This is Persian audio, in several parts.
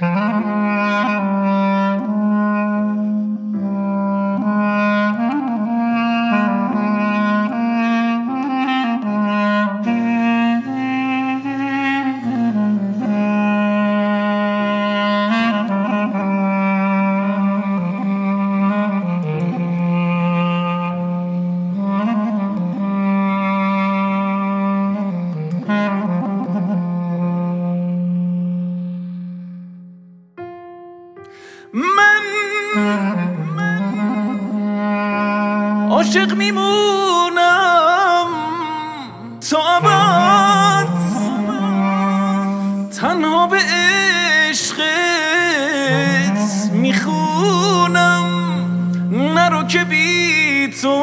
Música من عاشق میمونم. تا ابد تنها به عشقت می‌خونم. نرو که بی تو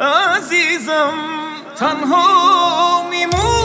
عزیزم. تنها از